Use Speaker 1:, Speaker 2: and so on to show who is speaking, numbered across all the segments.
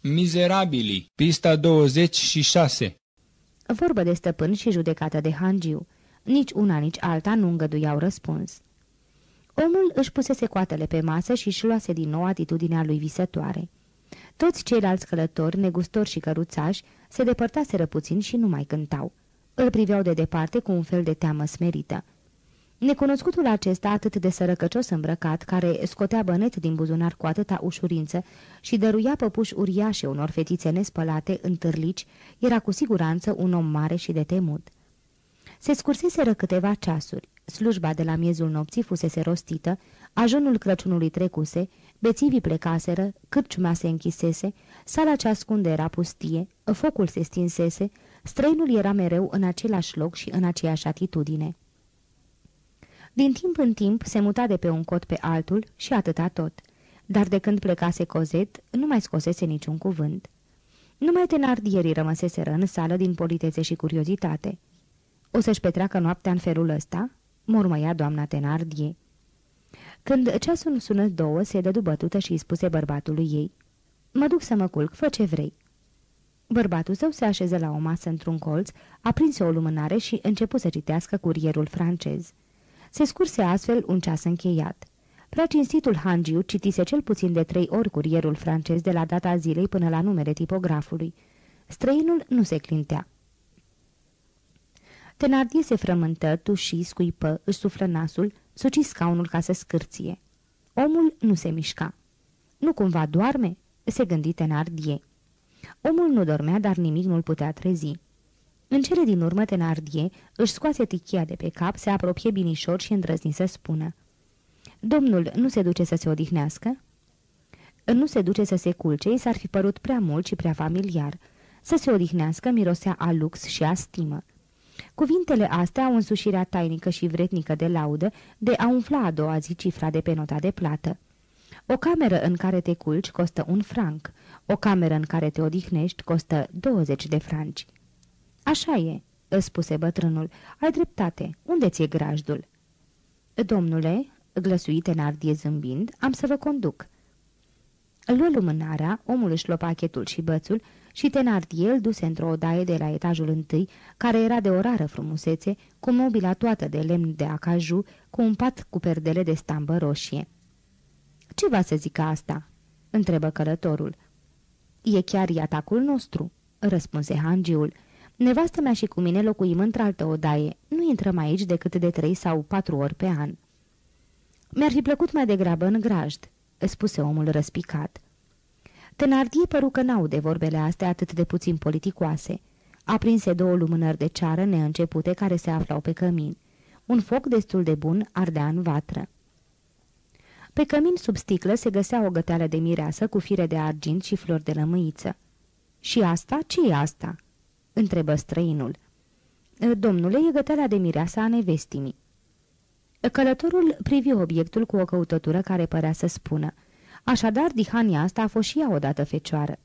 Speaker 1: Mizerabili, pista 26
Speaker 2: Vorbă de stăpân și judecată de hangiu. Nici una, nici alta nu îngăduiau răspuns. Omul își pusese coatele pe masă și își luase din nou atitudinea lui visătoare. Toți ceilalți călători, negustori și căruțași, se depărtaseră puțin și nu mai cântau. Îl priveau de departe cu un fel de teamă smerită. Necunoscutul acesta, atât de sărăcăcios îmbrăcat, care scotea bănet din buzunar cu atâta ușurință și dăruia păpuși uriașe unor fetițe nespălate în târlici, era cu siguranță un om mare și de temut. Se scurseseră câteva ceasuri. Slujba de la miezul nopții fusese rostită, ajunul Crăciunului trecuse, bețivii plecaseră, cârciumea se închisese, sala ce ascunde era pustie, focul se stinsese, străinul era mereu în același loc și în aceeași atitudine. Din timp în timp se muta de pe un cot pe altul și atâta tot. Dar de când plecase Cozet, nu mai scosese niciun cuvânt. Numai tenardierii rămăseseră în sală din politețe și curiozitate. O să-și petreacă noaptea în felul ăsta?" mormăia doamna Tenardie. Când ceasul sună două, se dădu bătută și îi spuse bărbatului ei. Mă duc să mă culc, fă ce vrei." Bărbatul său se așeză la o masă într-un colț, aprinse o lumânare și începu să citească curierul francez. Se scurse astfel un ceas încheiat. Prea cinstitul Hangiu citise cel puțin de trei ori curierul francez de la data zilei până la numele tipografului. Străinul nu se clintea. Tenardie se frământă, tuși, scuipă, își suflă nasul, suci scaunul ca să scârție. Omul nu se mișca. Nu cumva doarme?" se gândi Tenardie. Omul nu dormea, dar nimic nu-l putea trezi. În cele din urmă, Tenardie își scoase tichia de pe cap, se apropie binișor și îndrăzni să spună. Domnul nu se duce să se odihnească?" Nu se duce să se culce, i s-ar fi părut prea mult și prea familiar. Să se odihnească mirosea a lux și a stimă. Cuvintele astea au însușirea tainică și vretnică de laudă de a umfla a doua zi cifra de pe nota de plată. O cameră în care te culci costă un franc, o cameră în care te odihnești costă 20 de franci. Așa e, îți spuse bătrânul, ai dreptate, unde ți-e grajdul? Domnule, glăsuit Enardie zâmbind, am să vă conduc. Luă lumânarea, omul își lua pachetul și bățul și Tenardie îl duse într-o odaie de la etajul întâi, care era de o rară frumusețe, cu mobila toată de lemn de acaju, cu un pat cu perdele de stambă roșie. Ce va să zică asta?" întrebă călătorul. E chiar atacul nostru," răspunse hangiul. Nevastă mea și cu mine locuim într-altă odaie. Nu intrăm aici decât de trei sau patru ori pe an." Mi-ar fi plăcut mai degrabă în grajd," spuse omul răspicat. Tânardie păru că n-aude vorbele astea atât de puțin politicoase. Aprinse două lumânări de ceară neîncepute care se aflau pe cămin. Un foc destul de bun ardea în vatră. Pe cămin sub sticlă se găsea o găteală de mireasă cu fire de argint și flori de lămâiță. Și asta? ce e asta?" Întrebă străinul. Domnule, e găteala de mireasa a nevestimii. Călătorul privi obiectul cu o căutătură care părea să spună. Așadar, dihania asta a fost și ea odată fecioară.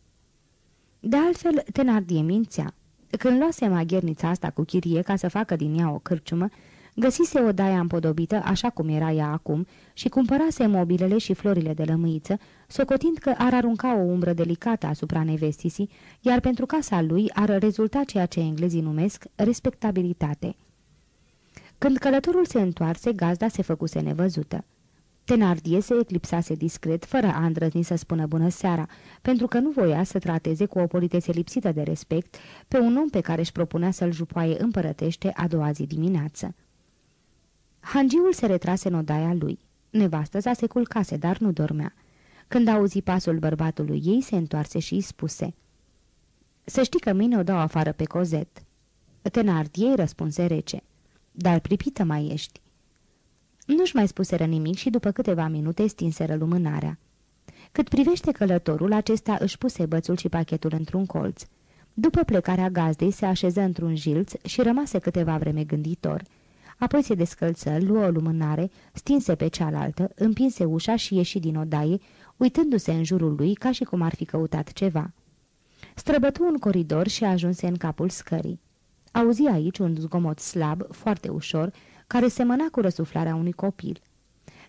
Speaker 2: De altfel, Tenardie mințea. Când luase maghernița asta cu chirie ca să facă din ea o cârciumă, Găsise o daia împodobită așa cum era ea acum și cumpărase mobilele și florile de lămâiță, socotind că ar arunca o umbră delicată asupra nevestisii, iar pentru casa lui ar rezulta ceea ce englezii numesc respectabilitate. Când călătorul se întoarse, gazda se făcuse nevăzută. Tenardie se eclipsase discret, fără a îndrăzni să spună bună seara, pentru că nu voia să trateze cu o politețe lipsită de respect pe un om pe care își propunea să-l jupoaie împărătește a doua zi dimineață. Hangiul se retrase în odaia lui. Nevastă sa se culcase, dar nu dormea. Când auzi pasul bărbatului ei, se întoarse și îi spuse Să știi că mine o dau afară pe cozet." Tenardiei răspunse rece. Dar pripită mai ești." Nu-și mai spuseră nimic și după câteva minute stinseră lumânarea. Cât privește călătorul, acesta își puse bățul și pachetul într-un colț. După plecarea gazdei, se așeză într-un jilț și rămase câteva vreme gânditor – apoi se descălță, luă o lumânare, stinse pe cealaltă, împinse ușa și ieși din odaie, uitându-se în jurul lui ca și cum ar fi căutat ceva. Străbătu un coridor și ajunse în capul scării. Auzi aici un zgomot slab, foarte ușor, care semăna cu răsuflarea unui copil.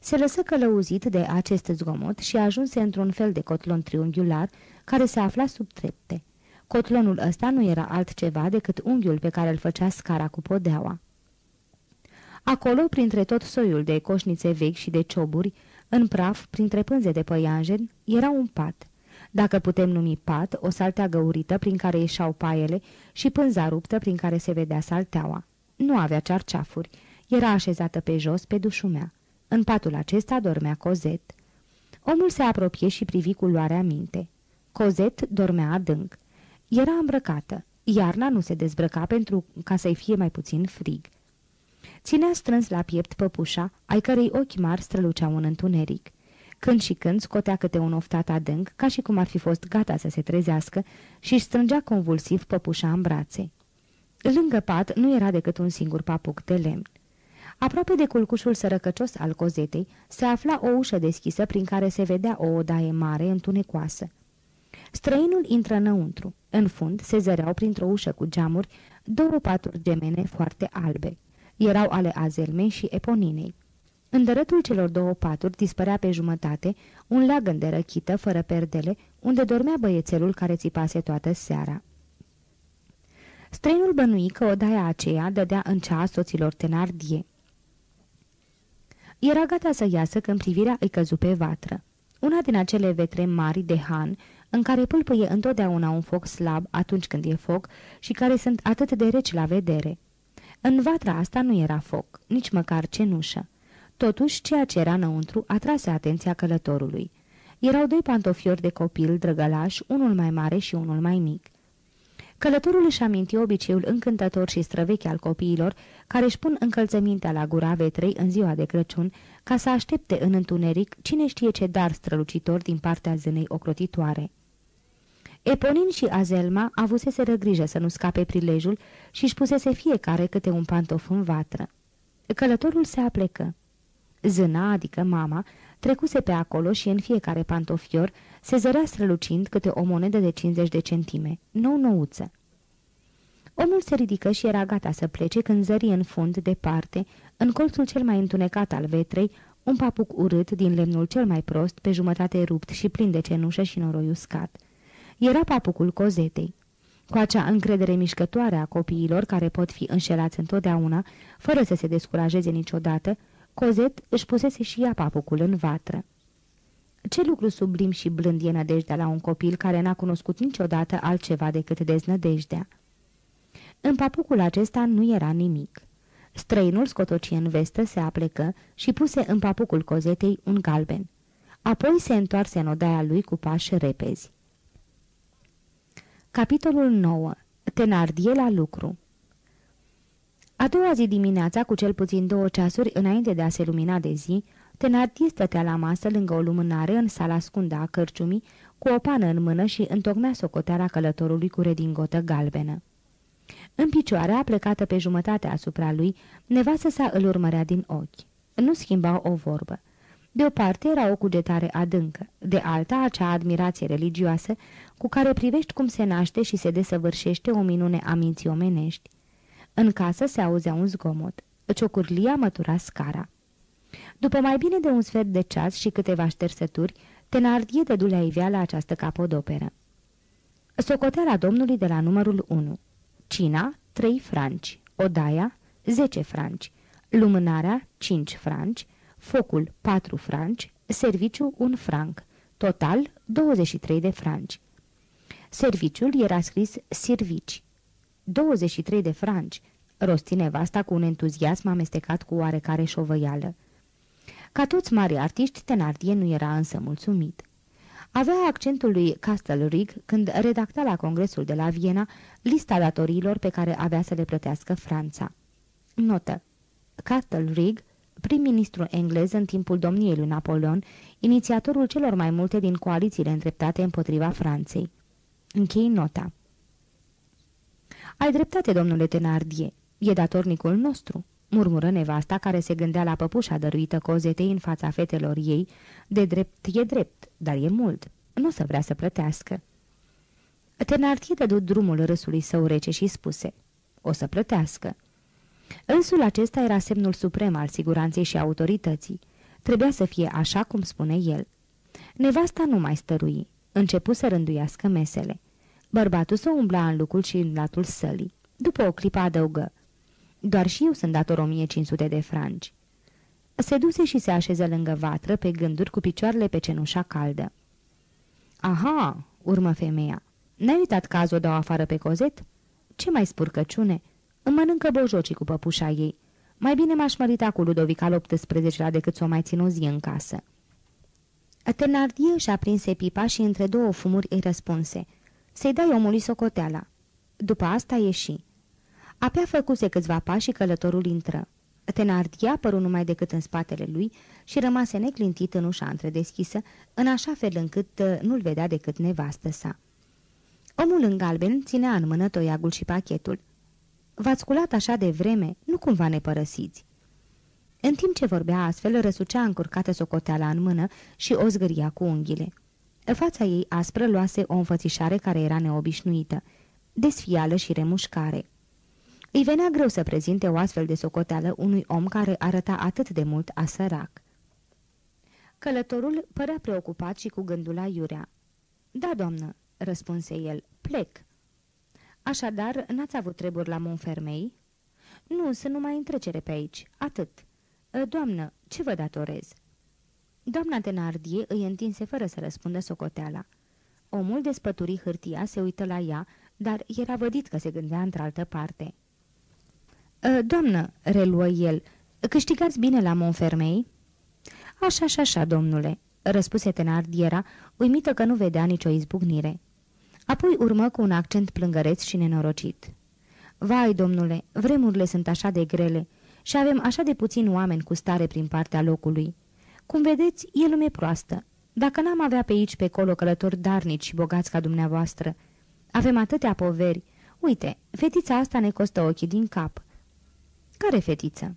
Speaker 2: Se lăsă călăuzit de acest zgomot și ajunse într-un fel de cotlon triunghiular care se afla sub trepte. Cotlonul ăsta nu era altceva decât unghiul pe care îl făcea scara cu podeaua. Acolo, printre tot soiul de coșnițe vechi și de cioburi, în praf, printre pânze de păianjen, era un pat. Dacă putem numi pat, o saltea găurită prin care ieșau paiele și pânza ruptă prin care se vedea salteaua. Nu avea cearceafuri. Era așezată pe jos, pe dușumea. În patul acesta dormea Cozet. Omul se apropie și privi cu luarea minte. Cozet dormea adânc. Era îmbrăcată. Iarna nu se dezbrăca pentru ca să-i fie mai puțin frig. Ținea strâns la piept păpușa, ai cărei ochi mari străluceau în întuneric. Când și când scotea câte un oftat adânc, ca și cum ar fi fost gata să se trezească, și își strângea convulsiv păpușa în brațe. Lângă pat nu era decât un singur papuc de lemn. Aproape de culcușul sărăcăcios al cozetei se afla o ușă deschisă prin care se vedea o odaie mare întunecoasă. Străinul intră înăuntru. În fund se zăreau printr-o ușă cu geamuri două paturi gemene foarte albe. Erau ale Azelmei și Eponinei. În dărătul celor două paturi dispărea pe jumătate un leagăn de răchită fără perdele, unde dormea băiețelul care țipase toată seara. Străinul bănui că odaia aceea dădea în cea soților Tenardie. Era gata să iasă când privirea îi căzu pe vatră. Una din acele vetre mari de han, în care pâlpâie întotdeauna un foc slab atunci când e foc și care sunt atât de reci la vedere. În vatra asta nu era foc, nici măcar cenușă. Totuși, ceea ce era înăuntru atrase atenția călătorului. Erau doi pantofiori de copil drăgălași, unul mai mare și unul mai mic. Călătorul își aminti obiceiul încântător și străvechi al copiilor care își pun încălțămintea la gura vetrei în ziua de Crăciun ca să aștepte în întuneric cine știe ce dar strălucitor din partea zânei ocrotitoare. Eponin și Azelma avuseseră grijă să nu scape prilejul și își pusese fiecare câte un pantof în vatră. Călătorul se aplecă. Zâna, adică mama, trecuse pe acolo și în fiecare pantofior se zărea strălucind câte o monedă de 50 de centime, nou-nouță. Omul se ridică și era gata să plece când zări în fund, departe, în colțul cel mai întunecat al vetrei, un papuc urât din lemnul cel mai prost, pe jumătate rupt și plin de cenușă și noroi uscat. Era papucul cozetei. Cu acea încredere mișcătoare a copiilor care pot fi înșelați întotdeauna, fără să se descurajeze niciodată, Cozet își pusese și ea papucul în vatră. Ce lucru sublim și blând e nădejdea la un copil care n-a cunoscut niciodată altceva decât deznădejdea. În papucul acesta nu era nimic. Străinul scotoci în vestă se aplecă și puse în papucul cozetei un galben. Apoi se întoarse în odaia lui cu pași repezi. Capitolul 9. Tenardie la lucru A doua zi dimineața, cu cel puțin două ceasuri înainte de a se lumina de zi, Tenardie stătea la masă lângă o lumânare în sala scundă a cărciumii, cu o pană în mână și întocmea socoteala călătorului cu redingotă galbenă. În picioare, aplecată pe jumătate asupra lui, nevasă sa îl urmărea din ochi. Nu schimba o vorbă. De o parte era o cugetare adâncă, de alta acea admirație religioasă cu care privești cum se naște și se desăvârșește o minune a minții omenești. În casă se auzea un zgomot. Ciocurlia mătura scara. După mai bine de un sfert de ceas și câteva ștersături, Tenardie dădu la la această capodoperă. Socoteala domnului de la numărul 1. Cina, 3 franci. Odaia, 10 franci. Lumânarea, 5 franci. Focul, 4 franci. Serviciu, 1 franc. Total, 23 de franci. Serviciul era scris servici. 23 de franci, rosti nevasta cu un entuziasm amestecat cu oarecare șovăială. Ca toți mari artiști, Tenardie nu era însă mulțumit. Avea accentul lui Castelrig când redacta la congresul de la Viena lista datoriilor pe care avea să le plătească Franța. Notă. Castelrig, prim-ministru englez în timpul domniei lui Napoleon, inițiatorul celor mai multe din coalițiile îndreptate împotriva Franței. Închei nota. Ai dreptate, domnule Tenardie. E datornicul nostru, murmură nevasta care se gândea la păpușa dăruită cozetei în fața fetelor ei. De drept e drept, dar e mult. Nu să vrea să plătească. Tenardie dădu drumul râsului său rece și spuse, o să plătească. Râsul acesta era semnul suprem al siguranței și autorității. Trebuia să fie așa cum spune el. Nevasta nu mai stărui. Începu să rânduiască mesele. Bărbatul să umbla în lucrul și în latul sălii. După o clipă adăugă. Doar și eu sunt dator 1500 de franci. Se duse și se așeză lângă vatră, pe gânduri, cu picioarele pe cenușa caldă. Aha, urmă femeia. N-ai uitat că azi o dau afară pe cozet? Ce mai spurcăciune? Îmi mănâncă bojocii cu păpușa ei. Mai bine m-aș mărita cu Ludovic al XVIII-lea decât să o mai țin o zi în casă. Thenardier își aprinse pipa și între două fumuri îi răspunse. Să-i dai omului socoteala. După asta ieși. Apea făcuse câțiva pași și călătorul intră. Thenardier apăru numai decât în spatele lui și rămase neclintit în ușa întredeschisă, în așa fel încât uh, nu-l vedea decât nevastă sa. Omul în galben ținea în mână toiagul și pachetul. V-ați culat așa de vreme, nu cumva ne părăsiți." În timp ce vorbea astfel, răsucea încurcată socoteala în mână și o zgâria cu unghiile. Fața ei aspră luase o înfățișare care era neobișnuită, desfială și remușcare. Îi venea greu să prezinte o astfel de socoteală unui om care arăta atât de mult a sărac. Călătorul părea preocupat și cu gândul la Iurea. Da, doamnă," răspunse el, plec." Așadar, n-ați avut treburi la Monfermei?" Nu, sunt numai în trecere pe aici, atât." Ă, doamnă, ce vă datorez?" Doamna Tenardie îi întinse fără să răspundă socoteala. Omul despături hârtia, se uită la ea, dar era vădit că se gândea într-altă parte. Ă, doamnă," reluă el, câștigați bine la Monfermei?" Așa, așa, așa, domnule," răspuse Tenardiera, uimită că nu vedea nicio izbucnire. Apoi urmă cu un accent plângăreț și nenorocit. Vai, domnule, vremurile sunt așa de grele și avem așa de puțini oameni cu stare prin partea locului. Cum vedeți, e lume proastă. Dacă n-am avea pe aici pe colo călători darnici și bogați ca dumneavoastră, avem atâtea poveri. Uite, fetița asta ne costă ochii din cap. Care fetiță?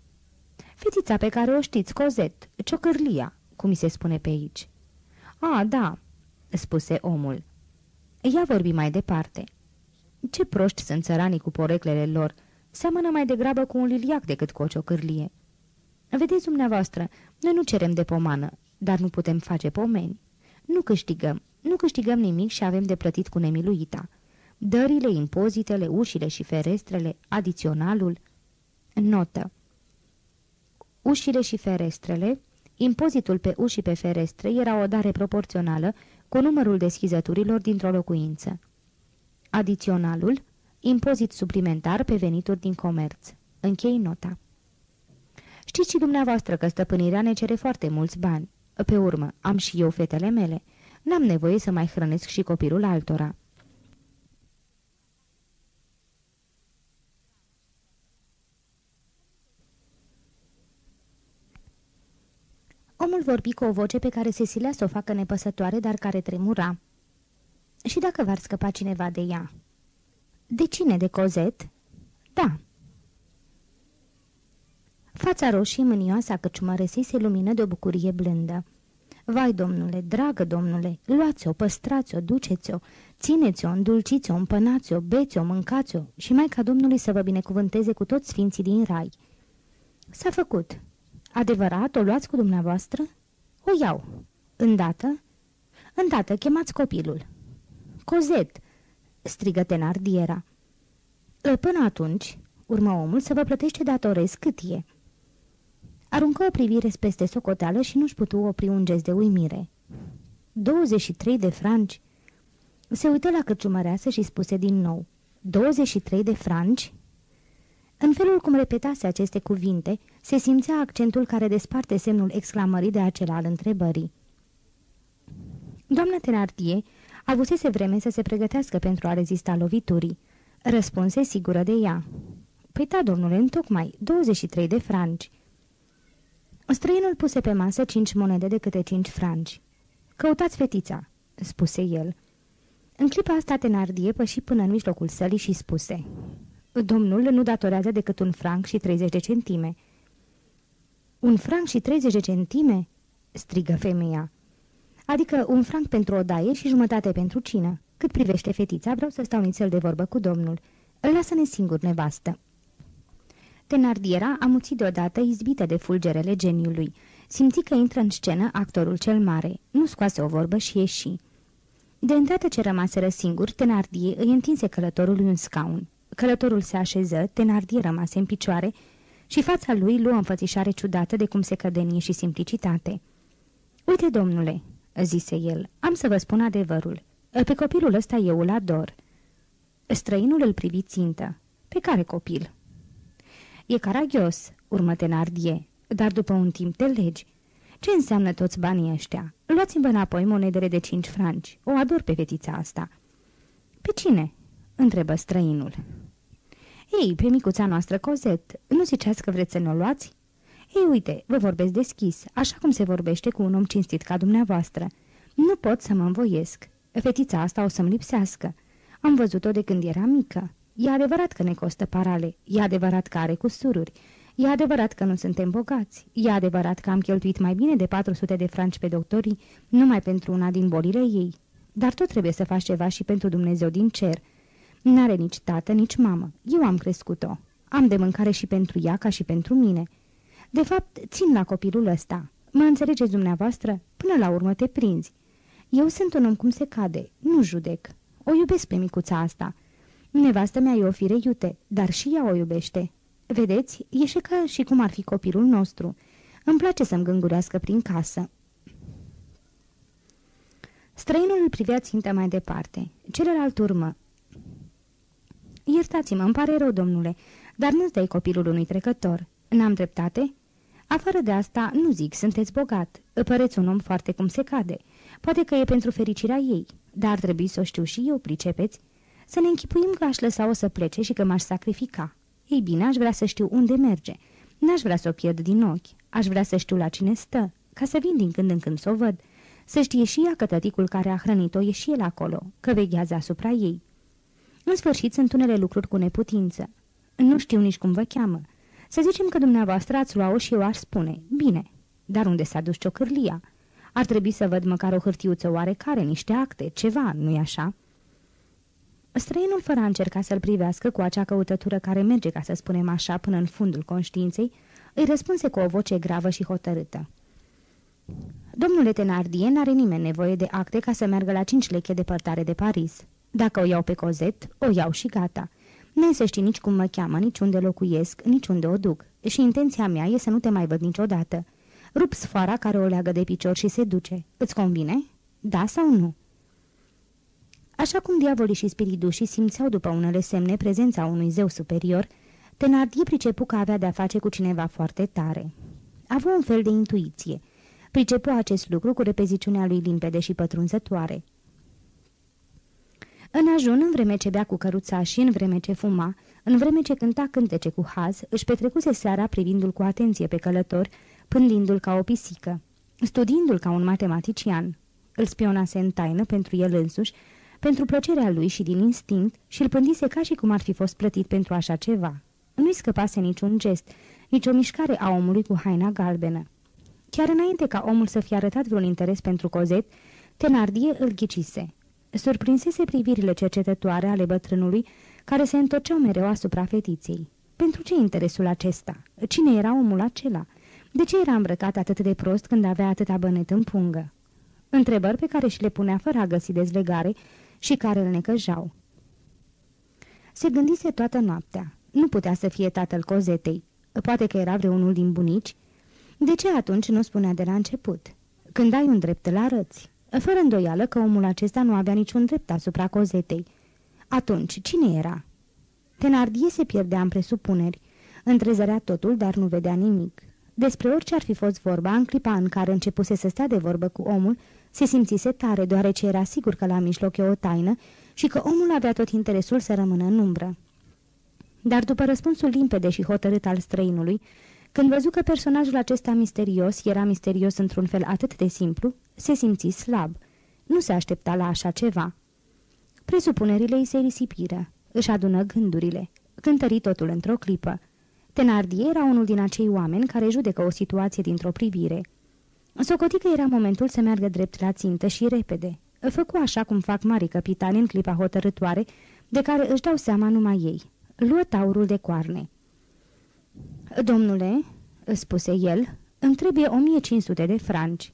Speaker 2: Fetița pe care o știți, Cozet, ciocârlia, cum mi se spune pe aici. A, da, spuse omul. Ea vorbi mai departe. Ce proști sunt țăranii cu poreclele lor. Seamănă mai degrabă cu un liliac decât cu o ciocârlie. Vedeți dumneavoastră, noi nu cerem de pomană, dar nu putem face pomeni. Nu câștigăm, nu câștigăm nimic și avem de plătit cu nemiluita. Dările, impozitele, ușile și ferestrele, adiționalul. Notă. Ușile și ferestrele, impozitul pe uși pe ferestre era o dare proporțională cu numărul deschizăturilor dintr-o locuință. Adiționalul, impozit suplimentar pe venituri din comerț. Închei nota. Știți și dumneavoastră că stăpânirea ne cere foarte mulți bani. Pe urmă, am și eu fetele mele. N-am nevoie să mai hrănesc și copilul altora. Omul vorbi cu o voce pe care se silea să o facă nepăsătoare, dar care tremura. Și dacă v-ar scăpa cineva de ea? De cine? De Cozet? Da. Fața roșie mânioasă a căciumărăsii se lumină de o bucurie blândă. Vai, domnule, dragă domnule, luați-o, păstrați-o, duceți-o, țineți-o, îndulciți-o, împănați-o, beți-o, mâncați-o și mai ca Domnului să vă binecuvânteze cu toți sfinții din rai. S-a făcut. Adevărat, o luați cu dumneavoastră? O iau. Îndată? Îndată, chemați copilul. Cozet, strigă Tenardiera. Până atunci, urmă omul, să vă plătește datorez cât e. Aruncă o privire peste socoteală și nu-și putu opri un gest de uimire. 23 de franci? Se uită la cărciumăreasă și spuse din nou. 23 de franci? În felul cum repetase aceste cuvinte, se simțea accentul care desparte semnul exclamării de acela al întrebării. Doamna Tenartie avusese vreme să se pregătească pentru a rezista loviturii. Răspunse sigură de ea. Păi da, domnule, întocmai, 23 de franci. Străinul puse pe masă cinci monede de câte cinci franci. Căutați fetița, spuse el. În clipa asta Tenardie păși până în mijlocul sălii și spuse Domnul nu datorează decât un franc și 30 de centime. Un franc și 30 de centime?" strigă femeia. Adică un franc pentru o daie și jumătate pentru cină. Cât privește fetița, vreau să stau nițel de vorbă cu domnul. Lasă-ne singur, nevastă." Tenardiera amuțit deodată izbită de fulgerele geniului. Simți că intră în scenă actorul cel mare. Nu scoase o vorbă și ieși. De îndată ce rămaseră singuri, Tenardie îi întinse călătorului un scaun. Călătorul se așeză, Tenardie rămase în picioare și fața lui luă înfățișare ciudată de cum se cădenie și simplicitate. Uite, domnule," zise el, am să vă spun adevărul. Pe copilul ăsta eu îl ador." Străinul îl privi țintă. Pe care copil?" E caragios," urmă Tenardie, dar după un timp te legi. Ce înseamnă toți banii ăștia? Luați-mi înapoi monedele de cinci franci. O ador pe fetița asta." Pe cine?" întrebă străinul. Ei, pe micuța noastră Cozet, nu ziceați că vreți să ne-o luați?" Ei, uite, vă vorbesc deschis, așa cum se vorbește cu un om cinstit ca dumneavoastră. Nu pot să mă învoiesc. Fetița asta o să-mi lipsească. Am văzut-o de când era mică. E adevărat că ne costă parale, e adevărat că are cusururi, e adevărat că nu suntem bogați, e adevărat că am cheltuit mai bine de 400 de franci pe doctorii numai pentru una din bolile ei. Dar tot trebuie să faci ceva și pentru Dumnezeu din cer. N-are nici tată, nici mamă. Eu am crescut-o. Am de mâncare și pentru ea ca și pentru mine. De fapt, țin la copilul ăsta. Mă înțelegeți dumneavoastră? Până la urmă te prinzi. Eu sunt un om cum se cade, nu judec. O iubesc pe micuța asta. Nevastă mea e o fire iute, dar și ea o iubește. Vedeți, e și ca și cum ar fi copilul nostru. Îmi place să-mi gângurească prin casă. Străinul îl privea țintă mai departe. Celălalt urmă. Iertați-mă, îmi pare rău, domnule, dar nu-ți dai copilul unui trecător. N-am dreptate?" Afară de asta, nu zic, sunteți bogat. Păreți un om foarte cum se cade. Poate că e pentru fericirea ei, dar ar trebui să o știu și eu, pricepeți. Să ne închipuim că aș lăsa-o să plece și că m-aș sacrifica. Ei bine, aș vrea să știu unde merge. N-aș vrea să o pierd din ochi. Aș vrea să știu la cine stă, ca să vin din când în când să o văd. Să știe și ea că tăticul care a hrănit-o e și el acolo, că veghează asupra ei. În sfârșit, sunt unele lucruri cu neputință. Nu știu nici cum vă cheamă. Să zicem că dumneavoastră ați lua-o și eu aș spune, bine, dar unde s-a dus ciocârlia? Ar trebui să văd măcar o hârtiuță oarecare, niște acte, ceva, nu-i așa?" Străinul, fără a încerca să-l privească cu acea căutătură care merge, ca să spunem așa, până în fundul conștiinței, îi răspunse cu o voce gravă și hotărâtă. Domnule Tenardie, n-are nimeni nevoie de acte ca să meargă la cinci leche departare de Paris. Dacă o iau pe cozet, o iau și gata. Nu să știi nici cum mă cheamă, nici unde locuiesc, nici unde o duc. Și intenția mea e să nu te mai văd niciodată. Rup sfoara care o leagă de picior și se duce. Îți convine? Da sau nu?" Așa cum diavolii și spiridușii simțeau după unele semne prezența unui zeu superior, Tenardie pricepu că avea de-a face cu cineva foarte tare. Avea un fel de intuiție. Pricepu acest lucru cu repeziciunea lui limpede și pătrunzătoare. În ajun, în vreme ce bea cu căruța și în vreme ce fuma, în vreme ce cânta cântece cu haz, își petrecuse seara privindu-l cu atenție pe călător, pândindu-l ca o pisică, studiindu-l ca un matematician. Îl spionase în taină pentru el însuși, pentru plăcerea lui și din instinct și îl pândise ca și cum ar fi fost plătit pentru așa ceva. Nu-i scăpase niciun gest, nici o mișcare a omului cu haina galbenă. Chiar înainte ca omul să fie arătat vreun interes pentru Cozet, Tenardie îl ghicise. Surprinsese privirile cercetătoare ale bătrânului, care se întorceau mereu asupra fetiței. Pentru ce interesul acesta? Cine era omul acela? De ce era îmbrăcat atât de prost când avea atâta bănet în pungă? Întrebări pe care și le punea fără a găsi dezlegare și care îl necăjau. Se gândise toată noaptea. Nu putea să fie tatăl cozetei. Poate că era vreunul din bunici. De ce atunci nu spunea de la început? Când ai un drept, îl arăți. Fără îndoială că omul acesta nu avea niciun drept asupra cozetei. Atunci, cine era? Tenardie se pierdea în presupuneri. Întrezărea totul, dar nu vedea nimic. Despre orice ar fi fost vorba, în clipa în care începuse să stea de vorbă cu omul, se simțise tare, deoarece era sigur că la mijloc e o taină și că omul avea tot interesul să rămână în umbră. Dar după răspunsul limpede și hotărât al străinului, când văzu că personajul acesta misterios era misterios într-un fel atât de simplu, se simți slab. Nu se aștepta la așa ceva. Presupunerile îi se risipiră. Își adună gândurile. Cântări totul într-o clipă. Tenardie era unul din acei oameni care judecă o situație dintr-o privire. Socotică era momentul să meargă drept la țintă și repede. Făcu așa cum fac mari capitani în clipa hotărătoare, de care își dau seama numai ei. Luă taurul de coarne. Domnule," spuse el, Îmi trebuie 1500 de franci."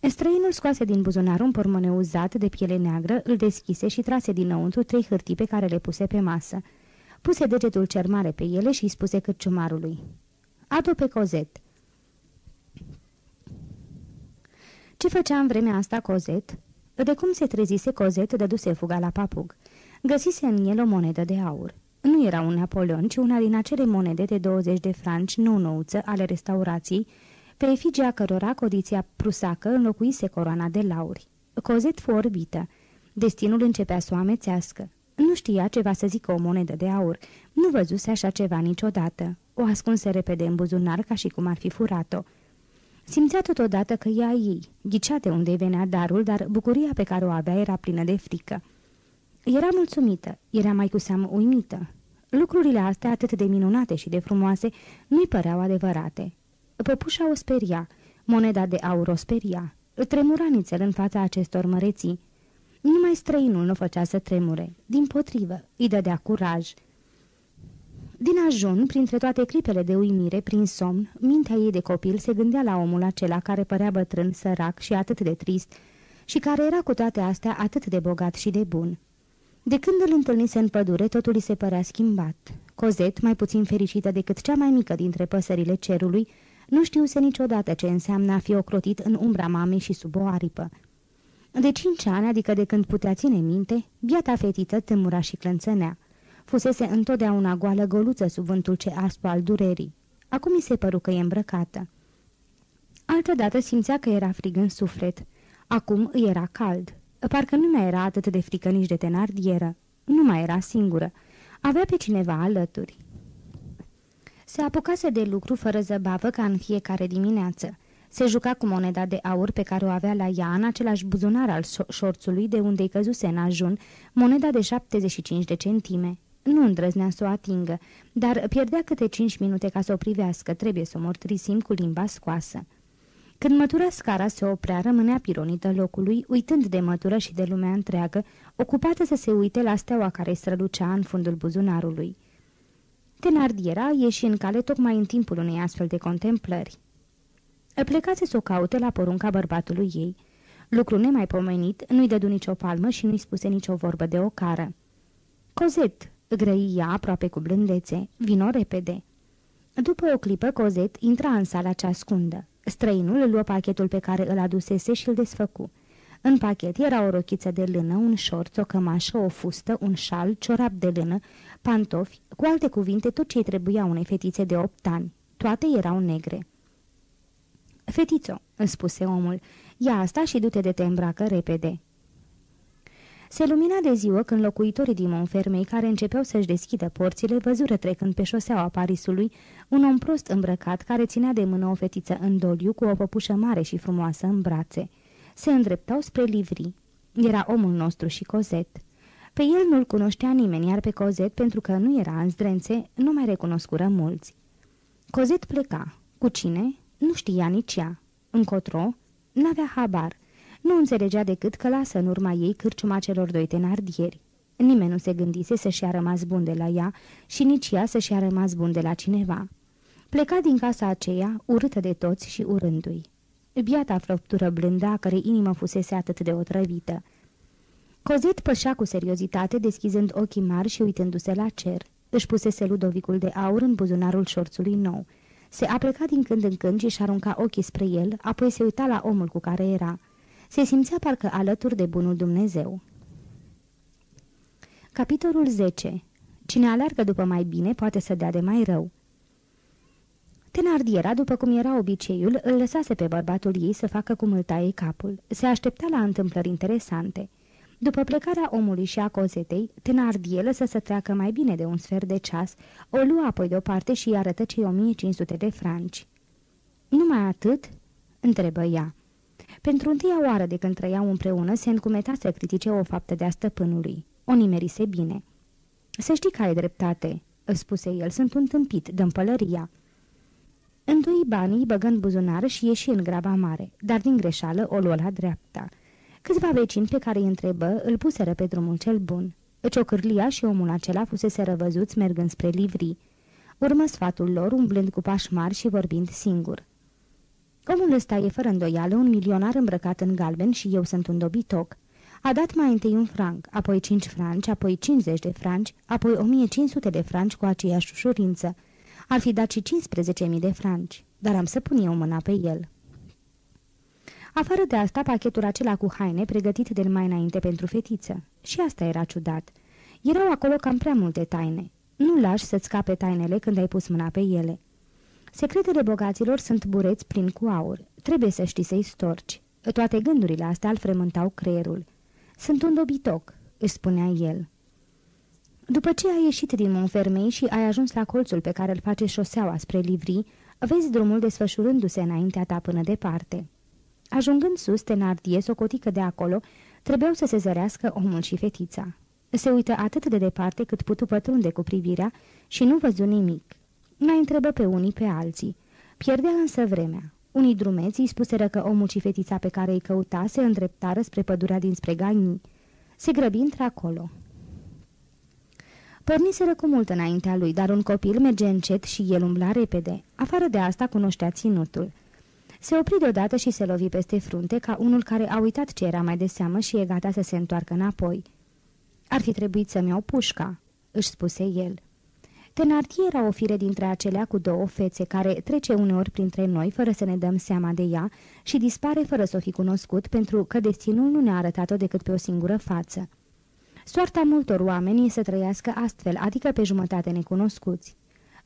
Speaker 2: Străinul scoase din buzunar un pormoneu uzat de piele neagră, îl deschise și trase dinăuntru trei hârtii pe care le puse pe masă. Puse degetul cer mare pe ele și îi spuse cârciumarului. Adu pe cozet. Ce făcea în vremea asta Cozet? De cum se trezise Cozet, dăduse fuga la papug. Găsise în el o monedă de aur. Nu era un Napoleon, ci una din acele monede de 20 de franci nou-nouță ale restaurației, pe efigia cărora codiția prusacă înlocuise coroana de lauri. Cozet fu orbită. Destinul începea să o amețească. Nu știa ce va să zică o monedă de aur. Nu văzuse așa ceva niciodată. O ascunse repede în buzunar ca și cum ar fi furat-o. Simțea totodată că ea ei. Ghicea de unde venea darul, dar bucuria pe care o avea era plină de frică. Era mulțumită, era mai cu seamă uimită. Lucrurile astea, atât de minunate și de frumoase, nu-i păreau adevărate. Păpușa o speria, moneda de aur o speria. Tremura nițel în fața acestor măreții. Numai străinul nu făcea să tremure. Din potrivă, îi dădea curaj. Din ajun, printre toate clipele de uimire, prin somn, mintea ei de copil se gândea la omul acela care părea bătrân, sărac și atât de trist, și care era cu toate astea atât de bogat și de bun. De când îl întâlnise în pădure, totul îi se părea schimbat. Cozet, mai puțin fericită decât cea mai mică dintre păsările cerului, nu știuse niciodată ce înseamnă a fi ocrotit în umbra mamei și sub o aripă. De cinci ani, adică de când putea ține minte, biata fetiță tâmura și clănțănea. Fusese întotdeauna goală goluță sub vântul ce aspu al durerii. Acum mi se păru că e îmbrăcată. Altădată simțea că era frig în suflet. Acum îi era cald. Parcă nu mai era atât de frică nici de tenardieră. Nu mai era singură. Avea pe cineva alături. Se apucase de lucru fără zăbavă ca în fiecare dimineață. Se juca cu moneda de aur pe care o avea la ea în același buzunar al șorțului de unde-i căzuse în ajun, moneda de 75 de centime. Nu îndrăznea să o atingă, dar pierdea câte cinci minute ca să o privească, trebuie să o mortrisim cu limba scoasă. Când mătura scara se oprea, rămânea pironită locului, uitând de mătură și de lumea întreagă, ocupată să se uite la steaua care strălucea în fundul buzunarului. Tenardiera ieși în cale tocmai în timpul unei astfel de contemplări. Plecase să o caute la porunca bărbatului ei. Lucru nemaipomenit, nu-i dădu nicio palmă și nu-i spuse nicio vorbă de ocară. Cozet, grăi ea aproape cu blândețe, vino repede. După o clipă, Cozet intra în sala cea ascundă. Străinul îl luă pachetul pe care îl adusese și îl desfăcu. În pachet era o rochiță de lână, un șorț, o cămașă, o fustă, un șal, ciorap de lână, pantofi, cu alte cuvinte tot ce trebuia unei fetițe de opt ani. Toate erau negre. Fetițo, îl spuse omul, ia asta și du-te de te îmbracă repede. Se lumina de ziua când locuitorii din Monfermei, care începeau să-și deschidă porțile, văzură trecând pe șoseaua Parisului un om prost îmbrăcat care ținea de mână o fetiță în doliu cu o păpușă mare și frumoasă în brațe. Se îndreptau spre livri. Era omul nostru și Cozet. Pe el nu-l cunoștea nimeni, iar pe Cozet, pentru că nu era în zdrențe, nu mai recunoscură mulți. Cozet pleca. Cu cine? Nu știa nici ea. Încotro? N-avea habar. Nu înțelegea decât că lasă în urma ei cârciuma celor doi tenardieri. Nimeni nu se gândise să-și a rămas bun de la ea și nici ea să-și a rămas bun de la cineva. Pleca din casa aceea, urâtă de toți și urându-i. Biata frăptură blândă, a cărei inimă fusese atât de otrăvită. Cozet pășea cu seriozitate, deschizând ochii mari și uitându-se la cer. Își pusese ludovicul de aur în buzunarul șorțului nou. Se apleca din când în când și își arunca ochii spre el, apoi se uita la omul cu care era. Se simțea parcă alături de bunul Dumnezeu. Capitolul 10. Cine alergă după mai bine poate să dea de mai rău. Tenardiera, după cum era obiceiul, îl lăsase pe bărbatul ei să facă cum îl taie capul. Se aștepta la întâmplări interesante. După plecarea omului și a cozetei, Tenardie lăsă să treacă mai bine de un sfert de ceas, o lua apoi deoparte și îi arătă cei 1500 de franci. Numai atât?" întrebă ea. Pentru întâia oară de când trăiau împreună, se încumeta să critique o faptă de-a stăpânului. O nimerise bine. Să știi că ai dreptate," spuse el, sunt un tâmpit, dăm pălăria." Întui banii, băgând buzunar și ieși în graba mare, dar din greșeală o luă la dreapta. Câțiva vecini pe care îi întrebă îl puseră pe drumul cel bun. Ciocârlia și omul acela fusese răvăzuți mergând spre livrii. Urmă sfatul lor, umblând cu pași mari și vorbind singur. Omul ăsta e fără îndoială un milionar îmbrăcat în galben și eu sunt un dobitoc. A dat mai întâi un franc, apoi 5 franci, apoi 50 de franci, apoi 1500 de franci cu aceeași ușurință. Ar fi dat și 15.000 de franci, dar am să pun eu mâna pe el. Afară de asta, pachetul acela cu haine pregătit de mai înainte pentru fetiță. Și asta era ciudat. Erau acolo cam prea multe taine. Nu lași să-ți scape tainele când ai pus mâna pe ele. Secretele bogaților sunt bureți plini cu aur. Trebuie să știi să-i storci. Toate gândurile astea îl frământau creierul. Sunt un dobitoc," își spunea el. După ce ai ieșit din Montfermei și ai ajuns la colțul pe care îl face șoseaua spre Livri, vezi drumul desfășurându-se înaintea ta până departe. Ajungând sus, Tenardie, socotică de acolo, trebuiau să se zărească omul și fetița. Se uită atât de departe cât putu pătrunde cu privirea și nu văzu nimic. Mai întrebă pe unii pe alții. Pierdea însă vremea. Unii drumeți îi spuseră că omul și fetița pe care îi căuta se îndreptară spre pădurea dinspre Gani. Se grăbi într-acolo. Porniseră cu mult înaintea lui, dar un copil merge încet și el umbla repede. Afară de asta cunoștea ținutul. Se opri deodată și se lovi peste frunte ca unul care a uitat ce era mai de seamă și e gata să se întoarcă înapoi. Ar fi trebuit să-mi iau pușca," își spuse el. Tenartie era o fire dintre acelea cu două fețe care trece uneori printre noi fără să ne dăm seama de ea și dispare fără să o fi cunoscut pentru că destinul nu ne-a arătat-o decât pe o singură față. Soarta multor oameni e să trăiască astfel, adică pe jumătate necunoscuți.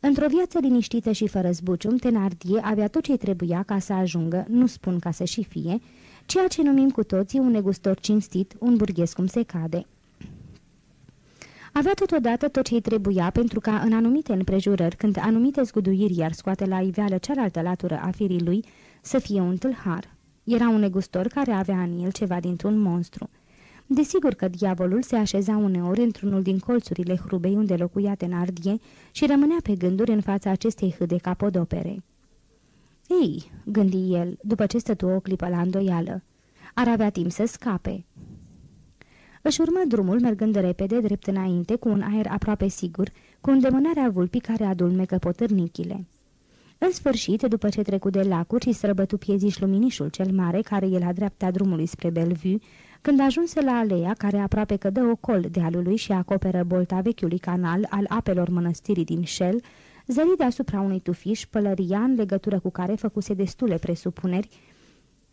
Speaker 2: Într-o viață liniștită și fără zbucium, Tenardie avea tot ce trebuia ca să ajungă, nu spun ca să și fie, ceea ce numim cu toții un negustor cinstit, un burghez cum se cade. Avea totodată tot ce-i trebuia pentru ca în anumite împrejurări, când anumite zguduiri iar scoate la iveală cealaltă latură a firii lui, să fie un tâlhar. Era un negustor care avea în el ceva dintr-un monstru. Desigur că diavolul se așeza uneori într-unul din colțurile hrubei unde locuia Tenardie și rămânea pe gânduri în fața acestei hâde capodopere. Ei, gândi el, după ce stătu o clipă la îndoială, ar avea timp să scape. Își urmă drumul mergând repede, drept înainte, cu un aer aproape sigur, cu îndemânarea vulpii care adulmecă potârnichile. În sfârșit, după ce trecu de lacuri și străbătu pieziș luminișul cel mare care e la dreapta drumului spre Bellevue, când ajunse la aleea care aproape că dă ocol dealului și acoperă bolta vechiului canal al apelor mănăstirii din Shell, zări deasupra unui tufiș pălăria în legătură cu care făcuse destule presupuneri,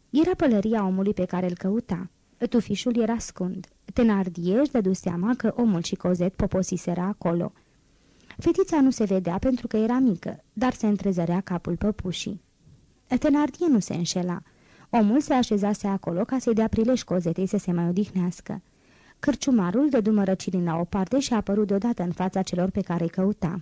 Speaker 2: era pălăria omului pe care îl căuta. Tufișul era scund. Tenardie își dădu seama că omul și Cozet poposiseră acolo. Fetița nu se vedea pentru că era mică, dar se întrezărea capul păpușii. Tenardie nu se înșela. Omul se așezase acolo ca să-i dea prilej Cozetei să se mai odihnească. Cârciumarul dădu mărăcirii la o parte și a apărut deodată în fața celor pe care îi căuta.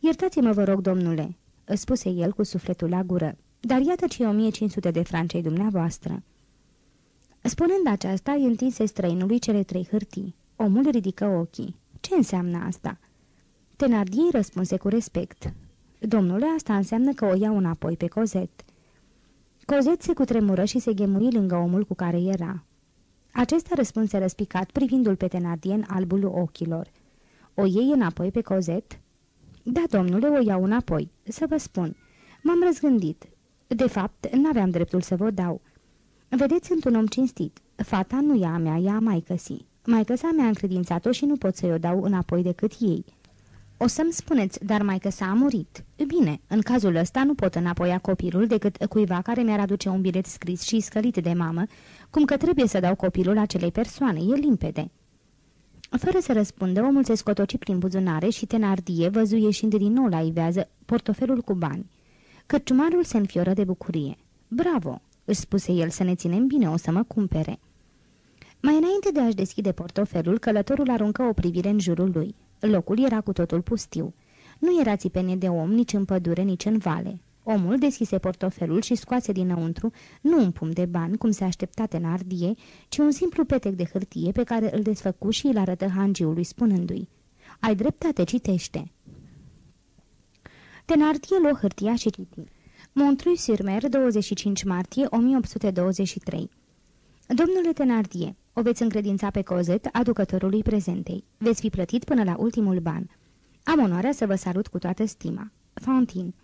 Speaker 2: Iertați-mă, vă rog, domnule," spuse el cu sufletul la gură, dar iată ce 1500 de francei dumneavoastră." Spunând aceasta, îi întinse străinului cele trei hârtii. Omul ridică ochii. Ce înseamnă asta?" Tenardier răspunse cu respect. Domnule, asta înseamnă că o iau înapoi pe Cozet." Cozet se cutremură și se ghemui lângă omul cu care era. Acesta răspunse răspicat, privindu-l pe Tenardier în albul ochilor. O iei înapoi pe Cozet?" Da, domnule, o iau înapoi. Să vă spun. M-am răzgândit. De fapt, n-aveam dreptul să vă dau. Vedeți, sunt un om cinstit. Fata nu e a mea, e a maicăsii. Maică-sa mi-a încredințat-o și nu pot să-i o dau înapoi decât ei. O să-mi spuneți, dar maică s-a murit. Bine, în cazul ăsta nu pot înapoia copilul decât cuiva care mi-ar aduce un bilet scris și scălit de mamă, cum că trebuie să dau copilul acelei persoane, e limpede. Fără să răspundă, omul se scotoci prin buzunare și Tenardie văzu ieșind din nou la ivează portofelul cu bani. Cărciumarul se înfioră de bucurie. Bravo! Își spuse el să ne ținem bine, o să mă cumpere. Mai înainte de a-și deschide portofelul, călătorul aruncă o privire în jurul lui. Locul era cu totul pustiu. Nu era țipenie de om nici în pădure, nici în vale. Omul deschise portofelul și scoase dinăuntru nu un pum de bani, cum se aștepta Tenardie, ci un simplu petec de hârtie pe care îl desfăcu și îl arătă hangiului, spunându-i Ai dreptate, citește!" Tenardie luă hârtia și citi. Montreuil-sur-Mer, 25 martie 1823 Domnule Tenardie, o veți încredința pe Cozet, aducătorului prezentei. Veți fi plătit până la ultimul ban. Am onoarea să vă salut cu toată stima. Fontin.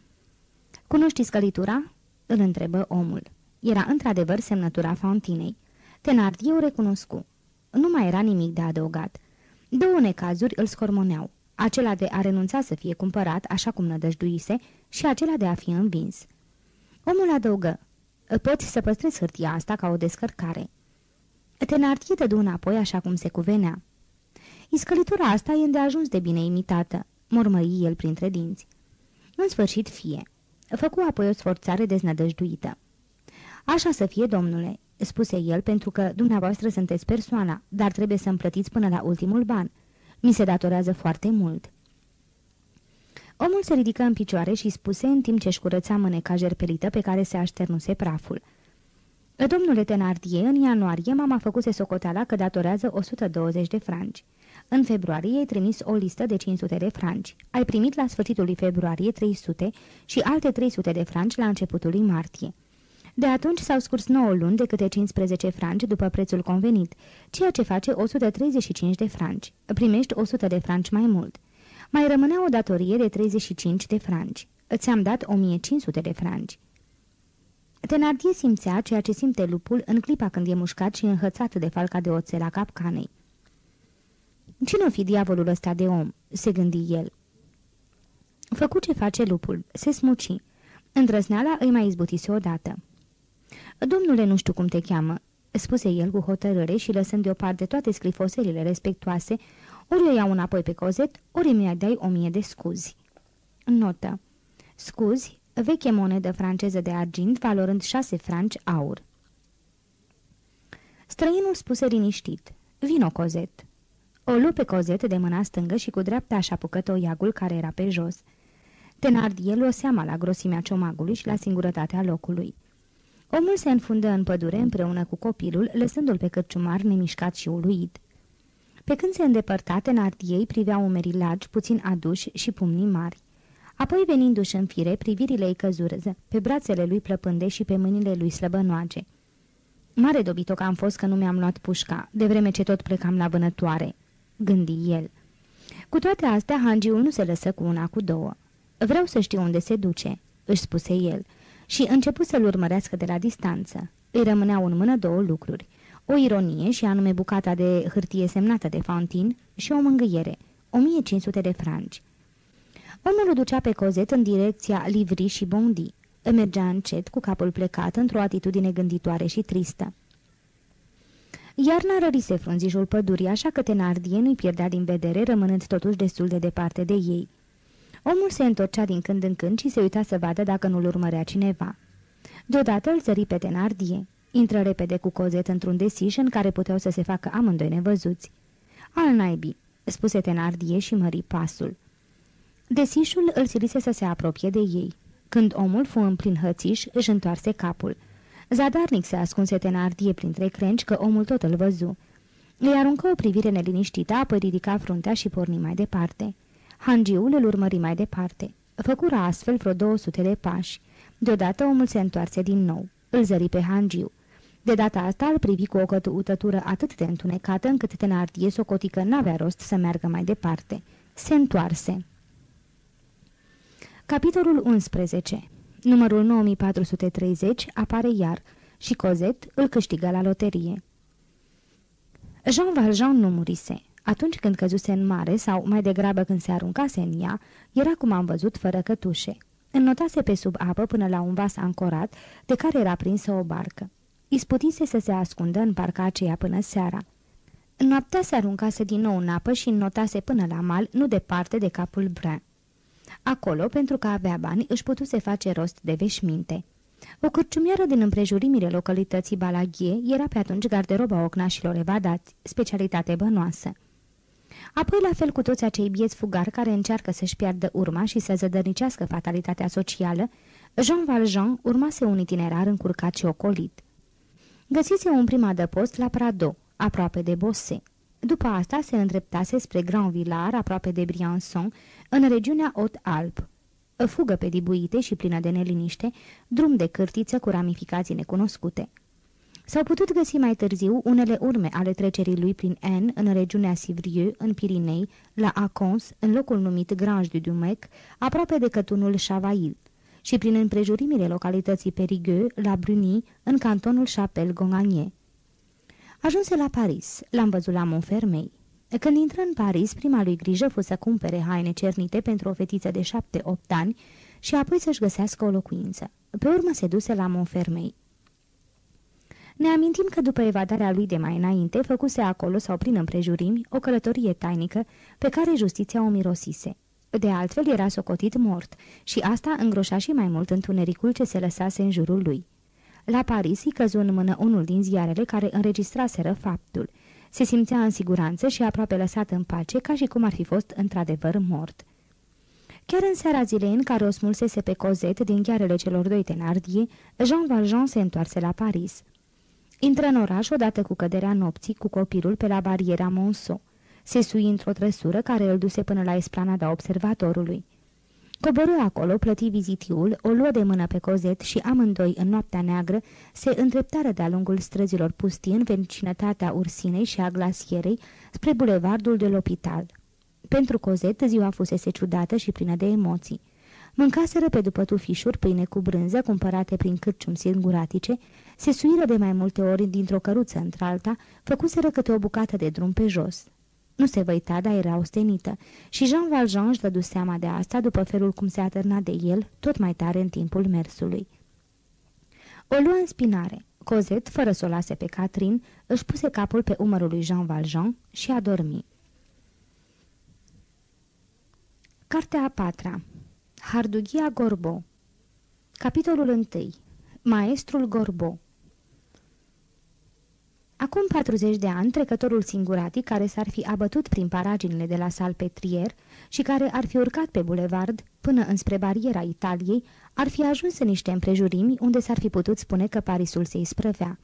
Speaker 2: Cunoști scălitura?" îl întrebă omul. Era într-adevăr semnătura Fontinei. Tenardier o recunoscu. Nu mai era nimic de adăugat. Două necazuri îl scormoneau. Acela de a renunța să fie cumpărat, așa cum nădăjduise, și acela de a fi învins. Omul adăugă. Poți să păstrezi hârtia asta ca o descărcare. Tenardier dădu înapoi așa cum se cuvenea. Iscălitura asta e îndeajuns de bine imitată, mormăi el printre dinți. În sfârșit fie. Făcu apoi o sforțare deznădăjduită. Așa să fie, domnule, spuse el, pentru că dumneavoastră sunteți persoana, dar trebuie să-mi plătiți până la ultimul ban. Mi se datorează foarte mult." Omul se ridică în picioare și spuse în timp ce-și curăța mâneca jerpelită pe care se așternuse praful. Domnule Tenardier, în ianuarie mama făcuse socoteala că datorează 120 de franci. În februarie ai trimis o listă de 500 de franci. Ai primit la sfârșitul lui februarie 300 și alte 300 de franci la începutul lui martie. De atunci s-au scurs 9 luni de câte 15 franci după prețul convenit, ceea ce face 135 de franci. Primești 100 de franci mai mult. Mai rămânea o datorie de 35 de franci. Ți-am dat 1500 de franci. Tenardie simțea ceea ce simte lupul în clipa când e mușcat și înhățat de falca de oțel a capcanei. Cine-o fi diavolul ăsta de om?" se gândi el. Făcu ce face lupul, se smuci. Îndrăzneala îi mai izbutise odată. Domnule, nu știu cum te cheamă," spuse el cu hotărâre și lăsând deoparte toate scrifoselile respectoase, ori o iau înapoi pe cozet, ori mi-ai dai o mie de scuzi. Notă. Scuzi, veche monedă franceză de argint, valorând șase franci aur. Străinul spuse liniștit. Vino, cozet. O lu pe cozet de mâna stângă și cu dreapta așa apucă iagul care era pe jos. Tenardier o seama la grosimea ciomagului și la singurătatea locului. Omul se înfundă în pădure împreună cu copilul, lăsându-l pe cărciumar nemișcat și uluit. Pe când se îndepărta, Tenardier privea umerii largi, puțin aduși și pumnii mari. Apoi, venindu-și în fire, privirile îi căzură, pe brațele lui plăpânde și pe mâinile lui slăbănoage. Mare dobitoc am fost că nu mi-am luat pușca, de vreme ce tot plecam la vânătoare, gândi el. Cu toate astea, hangiul nu se lăsă cu una cu două. Vreau să știu unde se duce, își spuse el, și începu să-l urmărească de la distanță. Îi rămâneau în mână două lucruri, o ironie și anume bucata de hârtie semnată de Fantin și o mângâiere, 1500 de franci. Omul o ducea pe cozet în direcția Livri și Bondi. Mergea încet, cu capul plecat, într-o atitudine gânditoare și tristă. Iarna rărise frunzișul pădurii, așa că Tenardie nu-i pierdea din vedere, rămânând totuși destul de departe de ei. Omul se întorcea din când în când și se uita să vadă dacă nu-l urmărea cineva. Deodată îl zări pe Tenardie. Intră repede cu cozet într-un desiș în care puteau să se facă amândoi nevăzuți. Al naibii, spuse Tenardie și mări pasul. Desișul îl silise să se apropie de ei. Când omul fu în plin hățiș, își întoarse capul. Zadarnic se ascunse Tenardie printre crenci că omul tot îl văzu. Îi aruncă o privire neliniștită, apoi ridica fruntea și porni mai departe. Hangiul îl urmări mai departe. Făcura astfel vreo 200 de pași. Deodată omul se întoarse din nou. Îl zări pe Hangiu. De data asta îl privi cu o cătutătură atât de întunecată încât Tenardie socotică n-avea rost să meargă mai departe. Se întoarse. Capitolul 11 Numărul 9430 apare iar și Cozet îl câștigă la loterie. Jean Valjean nu murise. Atunci când căzuse în mare sau mai degrabă când se aruncase în ea, era cum am văzut fără cătușe. Înnotase pe sub apă până la un vas ancorat de care era prinsă o barcă. Isputise să se ascundă în parca aceea până seara. Noaptea se aruncase din nou în apă și înnotase până la mal, nu departe de capul Brun. Acolo, pentru că avea bani, își putuse face rost de veșminte. O cârciumieră din împrejurimile localității Balaghie era pe atunci garderoba ocnașilor evadați, specialitate bănoasă. Apoi, la fel cu toți acei bieți fugari care încearcă să-și piardă urma și să zădărnicească fatalitatea socială, Jean Valjean urmase un itinerar încurcat și ocolit. Găsise un prim adăpost la Prado, aproape de Bosse. După asta se îndreptase spre Grand Villard, aproape de Briançon, în regiunea Haute-Alp. Fugă pe dibuite și plină de neliniște, drum de cârtiță cu ramificații necunoscute. S-au putut găsi mai târziu unele urme ale trecerii lui prin N, în regiunea Sivrieux, în Pirinei, la Acons, în locul numit Grange du Dumec, aproape de cătunul Chavail, și prin împrejurimile localității Perigueux, la Bruni, în cantonul Chapelle-Gonganie. Ajunse la Paris, l-am văzut la Montfermeil. Când intră în Paris, prima lui grijă fu să cumpere haine cernite pentru o fetiță de șapte-opt ani și apoi să-și găsească o locuință. Pe urmă se duse la Montfermeil. Ne amintim că după evadarea lui de mai înainte, făcuse acolo sau prin împrejurimi o călătorie tainică pe care justiția o mirosise. De altfel era socotit mort și asta îngroșa și mai mult întunericul ce se lăsase în jurul lui. La Paris îi căzu în mână unul din ziarele care înregistraseră faptul. Se simțea în siguranță și aproape lăsat în pace, ca și cum ar fi fost într-adevăr mort. Chiar în seara zilei în care o smulsese pe Cozet din ghearele celor doi tenardie, Jean Valjean se întoarse la Paris. Intră în oraș odată cu căderea nopții cu copilul pe la bariera Monceau. Se sui într-o trăsură care îl duse până la esplanada observatorului. Coborâ acolo, plăti vizitiul, o luă de mână pe cozet și amândoi, în noaptea neagră, se întreptară de-a lungul străzilor pustii în vecinătatea Ursinei și a glasierei spre bulevardul de l'Opital. Pentru cozet, ziua fusese ciudată și plină de emoții. Mâncaseră pe după tufișuri pâine cu brânză cumpărate prin cârciumi singuratice, se suiră de mai multe ori dintr-o căruță într-alta, făcuseră câte o bucată de drum pe jos. Nu se văita, dar era ostenită și Jean Valjean își dădu seama de asta după felul cum se atârna de el, tot mai tare în timpul mersului. O luă în spinare. Cozet, fără să o lase pe Catrin, își puse capul pe umărul lui Jean Valjean și a dormit. Cartea a patra Hardughia Gorbo Capitolul 1 Maestrul Gorbo Acum 40 de ani, trecătorul singuratic care s-ar fi abătut prin paraginile de la Salpetrier și care ar fi urcat pe bulevard până înspre bariera Italiei, ar fi ajuns în niște împrejurimi unde s-ar fi putut spune că Parisul se isprăvea.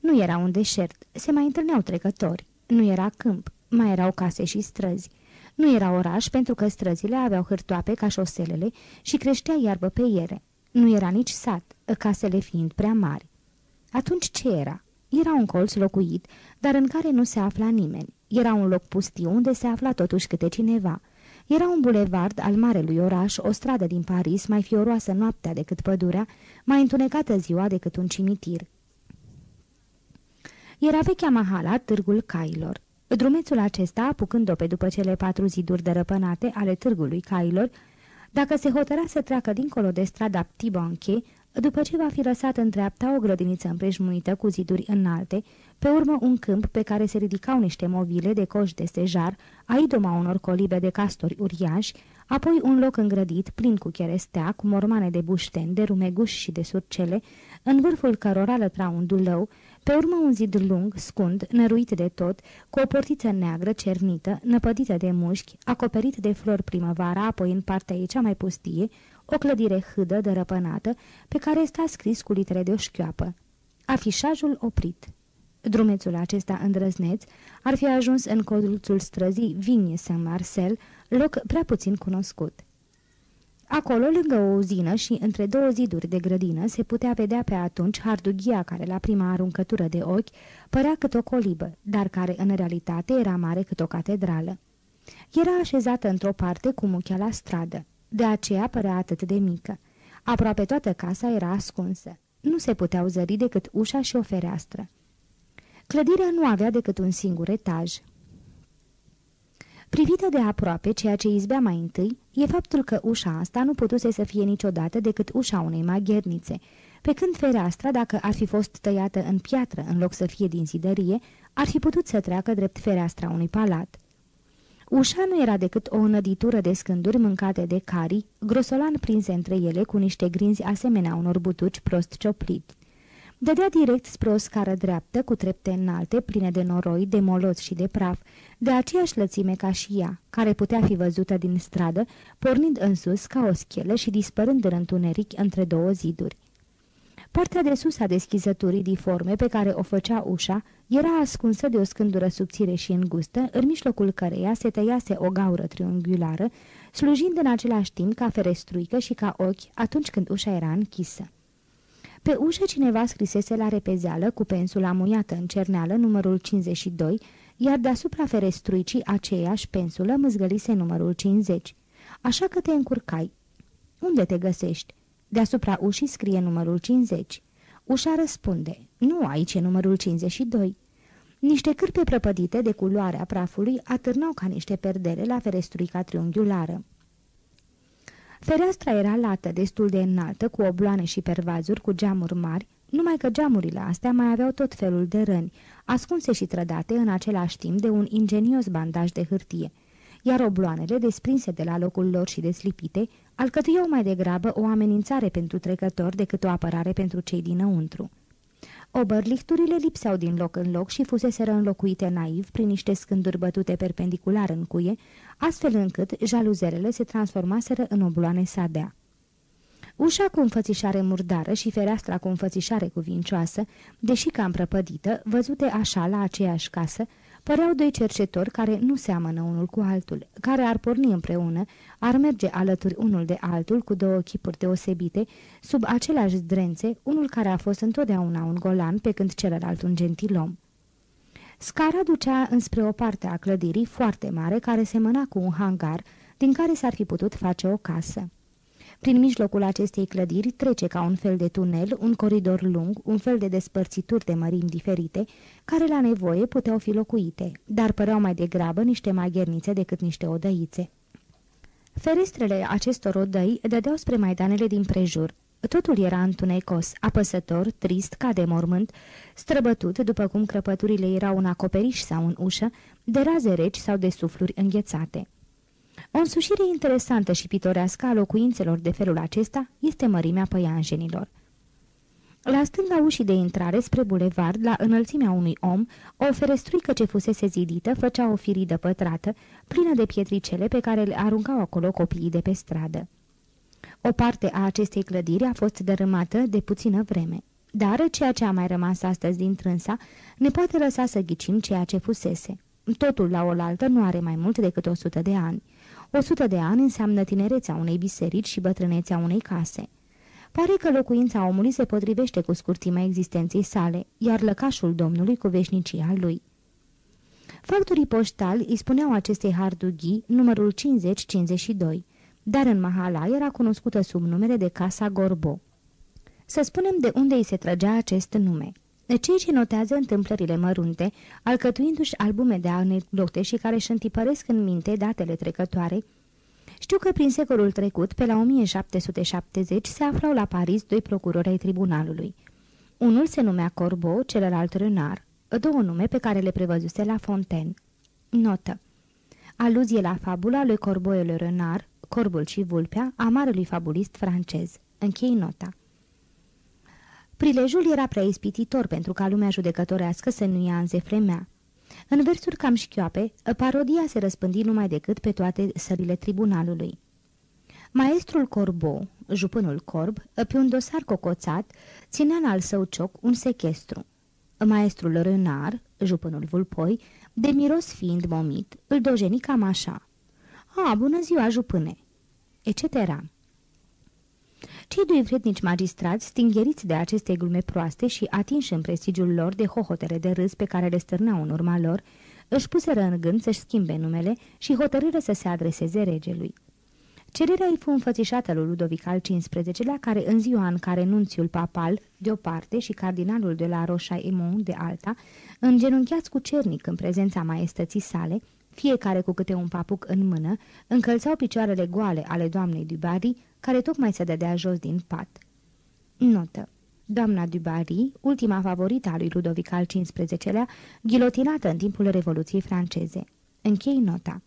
Speaker 2: Nu era un deșert, se mai întâlneau trecători, nu era câmp, mai erau case și străzi. Nu era oraș pentru că străzile aveau hârtoape ca șoselele și creștea iarbă pe ele. Nu era nici sat, casele fiind prea mari. Atunci ce era? Era un colț locuit, dar în care nu se afla nimeni. Era un loc pustiu unde se afla totuși câte cineva. Era un bulevard al marelui oraș, o stradă din Paris, mai fioroasă noaptea decât pădurea, mai întunecată ziua decât un cimitir. Era vechea mahala, târgul cailor. Drumețul acesta, apucând-o pe după cele patru ziduri dărăpânate ale târgului cailor, dacă se hotăra să treacă dincolo de strada Tibanche, după ce va fi lăsat în dreapta o grădiniță împrejmuită cu ziduri înalte, pe urmă un câmp pe care se ridicau niște movile de coși de stejar, aidoma unor colibe de castori uriași, apoi un loc îngrădit, plin cu cherestea, cu mormane de bușteni, de rumeguși și de surcele, în vârful cărora lătra un dulău, pe urmă un zid lung, scund, năruit de tot, cu o portiță neagră, cernită, năpădită de mușchi, acoperit de flori primăvara, apoi în partea ei cea mai pustie, o clădire hâdă, dărăpânată, pe care sta scris cu litere de o șchioapă. Afișajul oprit. Drumețul acesta îndrăzneț ar fi ajuns în codulțul străzii Vigne Saint-Marcel, loc prea puțin cunoscut. Acolo, lângă o uzină și între două ziduri de grădină, se putea vedea pe atunci hardughia care la prima aruncătură de ochi părea cât o colibă, dar care în realitate era mare cât o catedrală. Era așezată într-o parte cu muchea la stradă de aceea părea atât de mică. Aproape toată casa era ascunsă. Nu se puteau zări decât ușa și o fereastră. Clădirea nu avea decât un singur etaj. Privită de aproape, ceea ce izbea mai întâi, e faptul că ușa asta nu putuse să fie niciodată decât ușa unei maghernițe, pe când fereastra, dacă ar fi fost tăiată în piatră în loc să fie din zidărie, ar fi putut să treacă drept fereastra unui palat. Ușa nu era decât o înăditură de scânduri mâncate de cari, grosolan prinse între ele cu niște grinzi asemenea unor butuci prost cioplit. Dădea direct spre o scară dreaptă cu trepte înalte, pline de noroi, de moloz și de praf, de aceeași lățime ca și ea, care putea fi văzută din stradă, pornind în sus ca o schelă și dispărând în întuneric între două ziduri. Partea de sus a deschizăturii diforme pe care o făcea ușa era ascunsă de o scândură subțire și îngustă, în mijlocul căreia se tăiase o gaură triunghiulară, slujind în același timp ca ferestruică și ca ochi atunci când ușa era închisă. Pe ușă cineva scrisese la repezeală, cu pensul amuiată în cerneală, numărul 52, iar deasupra ferestruicii aceeași pensulă mâzgălise numărul 50. Așa că te încurcai. Unde te găsești? Deasupra ușii scrie numărul 50. Ușa răspunde. Nu, aici e numărul 52. Niște cârpe prăpădite de culoarea prafului atârnau ca niște perdele la ferestruica triunghiulară. Fereastra era lată, destul de înaltă, cu obloane și pervazuri, cu geamuri mari, numai că geamurile astea mai aveau tot felul de răni, ascunse și trădate în același timp de un ingenios bandaj de hârtie, iar obloanele, desprinse de la locul lor și deslipite, alcătuiau mai degrabă o amenințare pentru trecători decât o apărare pentru cei dinăuntru. Oberlichturile lipseau din loc în loc și fuseseră înlocuite naiv prin niște scânduri bătute perpendicular în cuie, astfel încât jaluzerele se transformaseră în obloane sadea. Ușa cu înfățișare murdară și fereastra cu înfățișare cuvincioasă, deși cam prăpădită, văzute așa la aceeași casă, păreau doi cercetori care nu seamănă unul cu altul, care ar porni împreună, ar merge alături unul de altul cu două chipuri deosebite, sub aceleași zdrențe, unul care a fost întotdeauna un golan, pe când celălalt un gentilom. Scara ducea înspre o parte a clădirii foarte mare care semăna cu un hangar, din care s-ar fi putut face o casă. Prin mijlocul acestei clădiri trece ca un fel de tunel, un coridor lung, un fel de despărțituri de mărimi diferite, care la nevoie puteau fi locuite, dar păreau mai degrabă niște maghernițe decât niște odăițe. Ferestrele acestor odăi dădeau spre maidanele din prejur. Totul era întunecos, apăsător, trist, ca de mormânt, străbătut, după cum crăpăturile erau un acoperiș sau un ușă, de raze reci sau de sufluri înghețate. O însușire interesantă și pitorească a locuințelor de felul acesta este mărimea păianjenilor. La stânga ușii de intrare spre bulevard, la înălțimea unui om, o ferestruică ce fusese zidită făcea o firidă pătrată, plină de pietricele pe care le aruncau acolo copiii de pe stradă. O parte a acestei clădiri a fost dărâmată de puțină vreme, dar ceea ce a mai rămas astăzi din trânsa ne poate lăsa să ghicim ceea ce fusese. Totul la oaltă nu are mai mult decât o sută de ani. O sută de ani înseamnă tinerețea unei biserici și bătrânețea unei case. Pare că locuința omului se potrivește cu scurtimea existenței sale, iar lăcașul Domnului cu veșnicia lui. Factorii poștali îi spuneau acestei hardughi numărul 5052, dar în Mahala era cunoscută sub numele de Casa Gorbo. Să spunem de unde îi se trăgea acest nume – cei ce notează întâmplările mărunte, alcătuindu-și albume de anecdote și care își întipăresc în minte datele trecătoare, știu că prin secolul trecut, pe la 1770, se aflau la Paris doi procurori ai tribunalului. Unul se numea Corbeau, celălalt Renard, două nume pe care le prevăzuse la Fontaine. Notă. Aluzie la fabula lui Corbeau et le Renard, Corbul și Vulpea, a marelui fabulist francez. Închei nota. Prilejul era prea ispititor pentru ca lumea judecătorească să nu ia în zeflemea. În versuri cam șchioape, parodia se răspândi numai decât pe toate sările tribunalului. Maestrul Corbo, jupânul Corb, pe un dosar cocoțat, ținea în al său cioc un sechestru. Maestrul Renard, jupânul Vulpoi, de miros fiind momit, îl dojeni cam așa. A, bună ziua, jupâne!" etc. Cei doi vrednici magistrați, stingheriți de aceste glume proaste și atinși în prestigiul lor de hohotele de râs pe care le stârneau în urma lor, își puseră în gând să-și schimbe numele și hotărâră să se adreseze regelui. Cererea îi fu înfățișată lui Ludovic al XV-lea, care în ziua în care nunțiul papal, de o parte, și cardinalul de la Roșa Emon, de alta, îngenunchiați cu cernic în prezența maestății sale, fiecare cu câte un papuc în mână, încălțau picioarele goale ale doamnei Dubarry, care tocmai se dădea jos din pat. Notă. Doamna Dubarry, ultima favorită a lui Ludovic al XV-lea, ghilotinată în timpul Revoluției franceze. Închei nota.